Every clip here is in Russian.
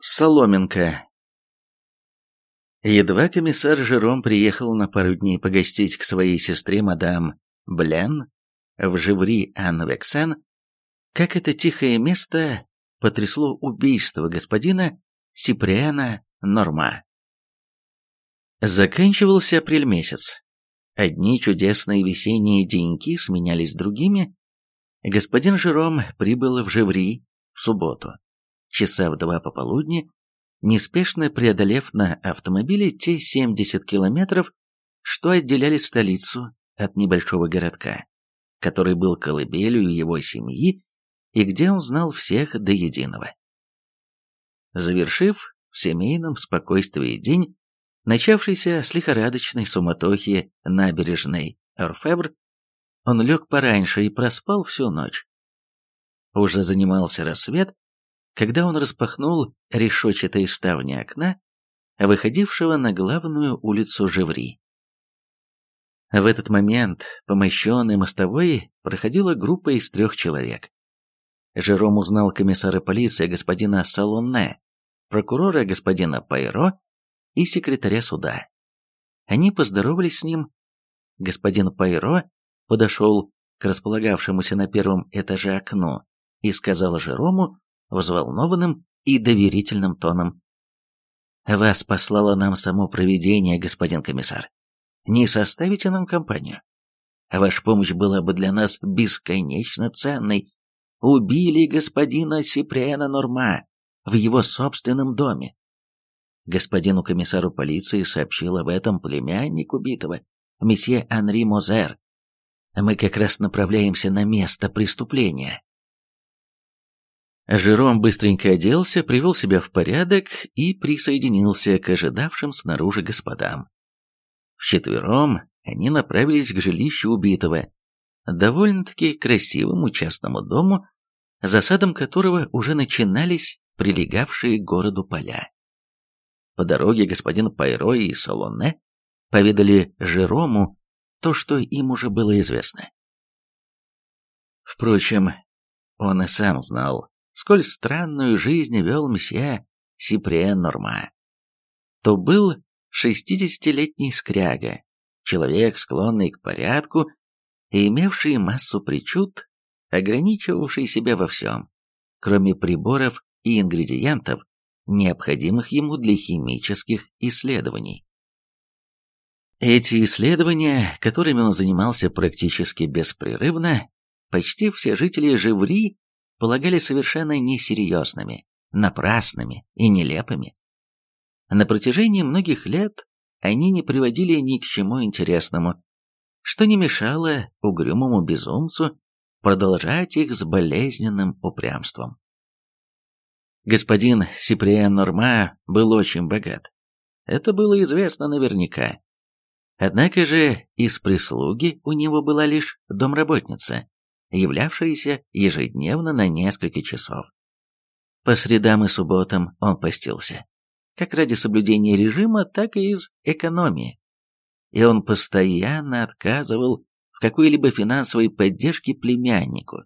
Соломенко. Едва комиссар Жером приехал на пару дней погостить к своей сестре мадам Блен в Живри-Ан-Вексен, как это тихое место потрясло убийство господина Сиприана Норма. Заканчивался апрель месяц. Одни чудесные весенние деньки сменялись другими. Господин Жером прибыл в Живри в субботу часа в два пополудни, неспешно преодолев на автомобиле те 70 километров, что отделяли столицу от небольшого городка, который был колыбелью его семьи и где он знал всех до единого. Завершив в семейном спокойствии день, начавшийся с лихорадочной суматохи набережной Орфевр, он лег пораньше и проспал всю ночь. Уже занимался рассвет, когда он распахнул решетчатые ставни окна, выходившего на главную улицу Живри. В этот момент по мощенной мостовой проходила группа из трех человек. Жером узнал комиссара полиции господина Салонне, прокурора господина Пайро и секретаря суда. Они поздоровались с ним. Господин Пайро подошел к располагавшемуся на первом этаже окну и сказал Жерому, взволнованным и доверительным тоном. «Вас послало нам само провидение, господин комиссар. Не составите нам компанию? Ваша помощь была бы для нас бесконечно ценной. Убили господина Сиприана Норма в его собственном доме. Господину комиссару полиции сообщил об этом племянник убитого, месье Анри Мозер. Мы как раз направляемся на место преступления. Жером быстренько оделся, привел себя в порядок и присоединился к ожидавшим снаружи господам. Вчетвером они направились к жилищу убитого, довольно-таки красивому частному дому, за садом которого уже начинались прилегавшие к городу поля. По дороге господин Пайро и Солоне поведали Жерому то, что им уже было известно. Впрочем, он и сам знал, сколь странную жизнь вел месье Сиприен Норма. То был шестидесятилетний скряга, человек, склонный к порядку и имевший массу причуд, ограничивавший себя во всем, кроме приборов и ингредиентов, необходимых ему для химических исследований. Эти исследования, которыми он занимался практически беспрерывно, почти все жители Живри полагали совершенно несерьезными, напрасными и нелепыми. На протяжении многих лет они не приводили ни к чему интересному, что не мешало угрюмому безумцу продолжать их с болезненным упрямством. Господин Сиприан Норма был очень богат. Это было известно наверняка. Однако же из прислуги у него была лишь домработница, являвшиеся ежедневно на несколько часов. По средам и субботам он постился, как ради соблюдения режима, так и из экономии. И он постоянно отказывал в какой-либо финансовой поддержке племяннику.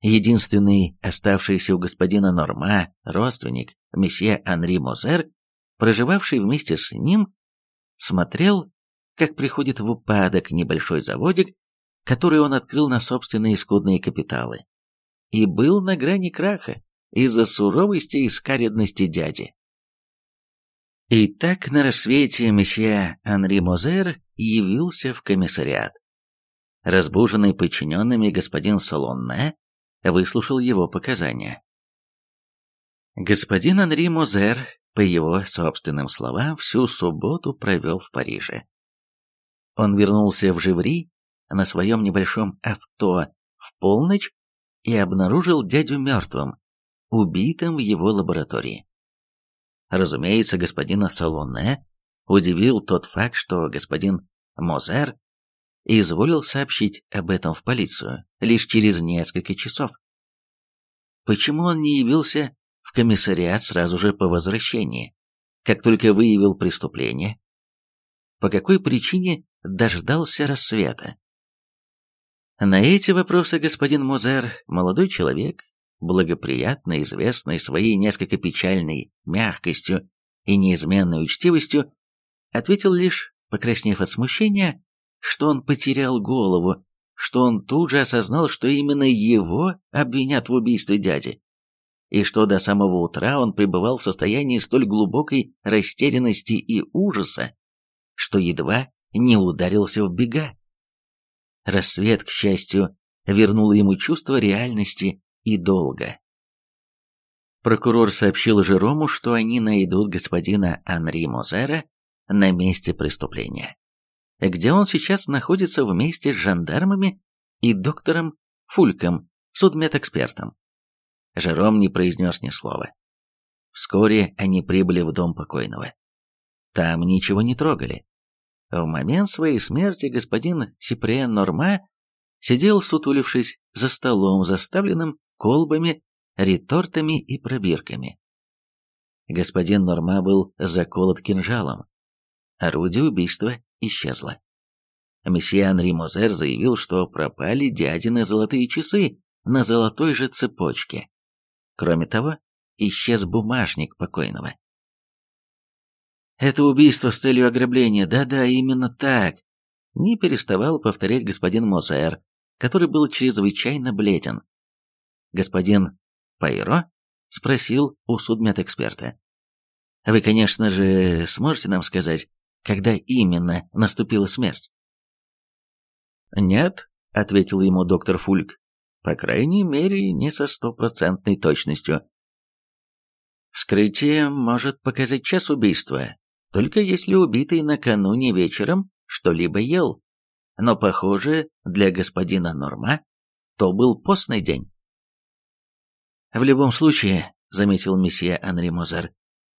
Единственный оставшийся у господина Норма родственник, месье Анри Мозер, проживавший вместе с ним, смотрел, как приходит в упадок небольшой заводик который он открыл на собственные скудные капиталы, и был на грани краха из-за суровости и скаредности дяди. И так на рассвете месье Анри Мозер явился в комиссариат. Разбуженный подчиненными господин Салонне выслушал его показания. Господин Анри Мозер, по его собственным словам, всю субботу провел в Париже. Он вернулся в Живри на своем небольшом авто в полночь и обнаружил дядю мертвым, убитым в его лаборатории. Разумеется, господина Салоне удивил тот факт, что господин Мозер изволил сообщить об этом в полицию лишь через несколько часов. Почему он не явился в комиссариат сразу же по возвращении, как только выявил преступление? По какой причине дождался рассвета? На эти вопросы господин Мозер, молодой человек, благоприятно известный своей несколько печальной мягкостью и неизменной учтивостью, ответил лишь, покраснев от смущения, что он потерял голову, что он тут же осознал, что именно его обвинят в убийстве дяди, и что до самого утра он пребывал в состоянии столь глубокой растерянности и ужаса, что едва не ударился в бега. Рассвет, к счастью, вернул ему чувство реальности и долга. Прокурор сообщил Жерому, что они найдут господина Анри Мозера на месте преступления, где он сейчас находится вместе с жандармами и доктором Фульком, судмедэкспертом. Жером не произнес ни слова. Вскоре они прибыли в дом покойного. Там ничего не трогали. В момент своей смерти господин Сиприен Норма сидел, сутулившись, за столом, заставленным колбами, ретортами и пробирками. Господин Норма был заколот кинжалом. Орудие убийства исчезло. Месье Анри Мозер заявил, что пропали дядины золотые часы на золотой же цепочке. Кроме того, исчез бумажник покойного. Это убийство с целью ограбления, да-да, именно так. Не переставал повторять господин Мозер, который был чрезвычайно бледен. Господин Пайро спросил у судмедэксперта. Вы, конечно же, сможете нам сказать, когда именно наступила смерть? Нет, ответил ему доктор Фульк. По крайней мере, не со стопроцентной точностью. Вскрытие может показать час убийства, только если убитый накануне вечером что-либо ел. Но, похоже, для господина Норма то был постный день. «В любом случае», — заметил месье Анри Мозер,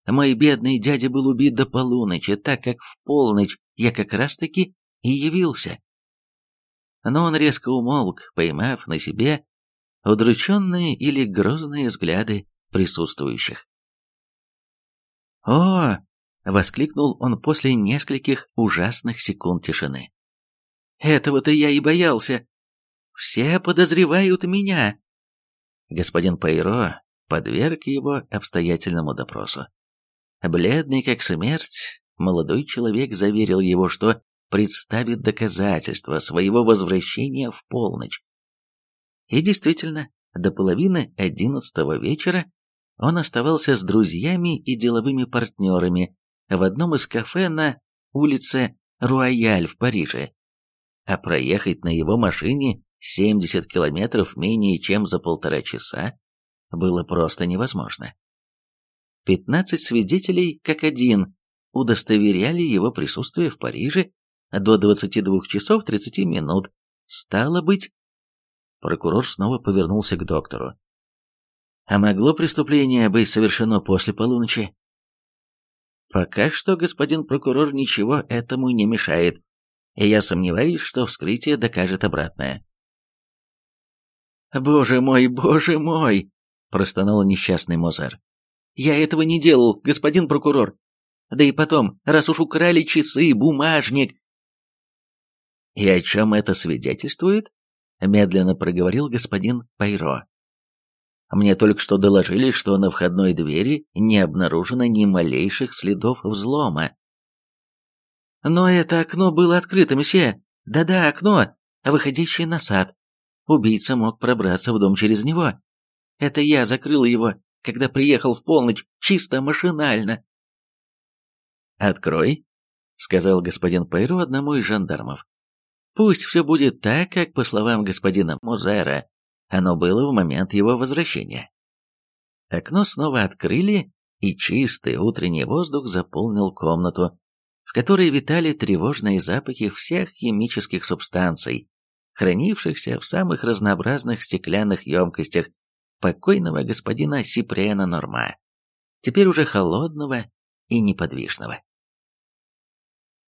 «мой бедный дядя был убит до полуночи, так как в полночь я как раз-таки и явился». Но он резко умолк, поймав на себе удрученные или грозные взгляды присутствующих. «О, — воскликнул он после нескольких ужасных секунд тишины. «Этого-то я и боялся. Все подозревают меня». Господин Пайро подверг его обстоятельному допросу. Бледный как смерть, молодой человек заверил его, что представит доказательства своего возвращения в полночь. И действительно, до половины одиннадцатого вечера он оставался с друзьями и деловыми партнерами в одном из кафе на улице Руаяль в Париже, а проехать на его машине 70 километров менее чем за полтора часа было просто невозможно. 15 свидетелей, как один, удостоверяли его присутствие в Париже до 22 часов 30 минут. Стало быть... Прокурор снова повернулся к доктору. А могло преступление быть совершено после полуночи? Пока что, господин прокурор, ничего этому не мешает, и я сомневаюсь, что вскрытие докажет обратное. «Боже мой, боже мой!» – простонал несчастный Мозер. «Я этого не делал, господин прокурор. Да и потом, раз уж украли часы, бумажник...» «И о чем это свидетельствует?» – медленно проговорил господин Пайро. Мне только что доложили, что на входной двери не обнаружено ни малейших следов взлома. Но это окно было открыто, месье. Да-да, окно, выходящее на сад. Убийца мог пробраться в дом через него. Это я закрыл его, когда приехал в полночь, чисто машинально. «Открой», — сказал господин Пайро одному из жандармов. «Пусть все будет так, как, по словам господина Мозера, оно было в момент его возвращения. Окно снова открыли, и чистый утренний воздух заполнил комнату, в которой витали тревожные запахи всех химических субстанций, хранившихся в самых разнообразных стеклянных емкостях покойного господина Сиприена Норма, теперь уже холодного и неподвижного.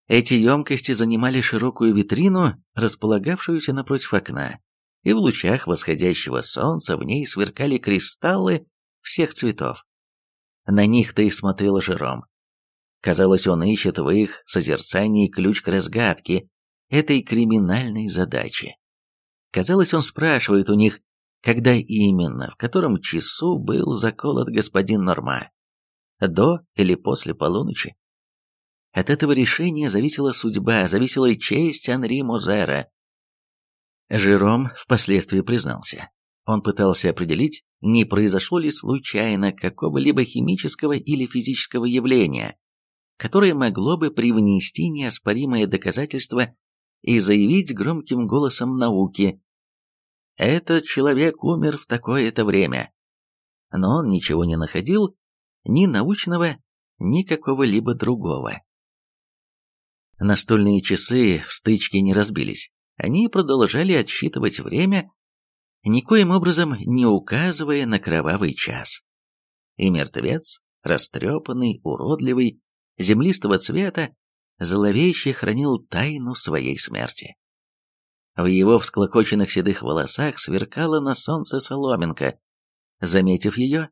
Эти емкости занимали широкую витрину, располагавшуюся напротив окна, и в лучах восходящего солнца в ней сверкали кристаллы всех цветов. На них-то и смотрел Жером. Казалось, он ищет в их созерцании ключ к разгадке этой криминальной задачи. Казалось, он спрашивает у них, когда именно, в котором часу был заколот господин Норма. До или после полуночи? От этого решения зависела судьба, зависела и честь Анри Мозера. Жером впоследствии признался. Он пытался определить, не произошло ли случайно какого-либо химического или физического явления, которое могло бы привнести неоспоримое доказательство и заявить громким голосом науки «Этот человек умер в такое-то время». Но он ничего не находил, ни научного, ни какого-либо другого. Настольные часы в стычке не разбились. Они продолжали отсчитывать время, никоим образом не указывая на кровавый час. И мертвец, растрепанный, уродливый, землистого цвета, зловеще хранил тайну своей смерти. В его всклокоченных седых волосах сверкала на солнце соломинка. Заметив ее,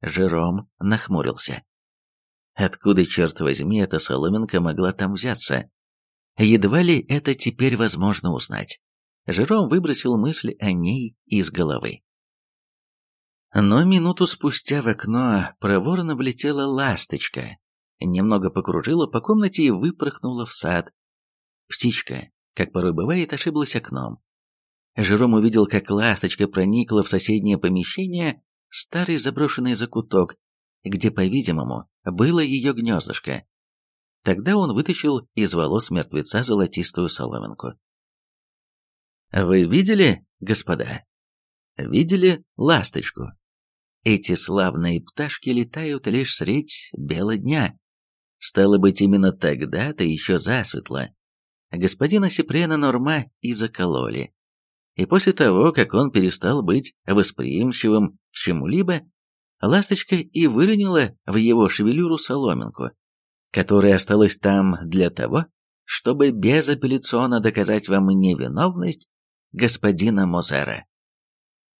Жером нахмурился. Откуда, черт возьми, эта соломинка могла там взяться? Едва ли это теперь возможно узнать. Жером выбросил мысли о ней из головы. Но минуту спустя в окно проворно влетела ласточка, немного покружила по комнате и выпорхнула в сад. Птичка, как порой бывает, ошиблась окном. Жером увидел, как ласточка проникла в соседнее помещение, старый заброшенный закуток, где, по-видимому, было ее гнездышко. Тогда он вытащил из волос мертвеца золотистую соломинку. Вы видели, господа? Видели ласточку? Эти славные пташки летают лишь средь бела дня. Стало быть, именно тогда-то еще засветло. Господина Сипрена Норма и закололи. И после того, как он перестал быть восприимчивым к чему-либо, ласточка и выронила в его шевелюру соломинку, которая осталась там для того, чтобы безапелляционно доказать вам невиновность господина Мозера.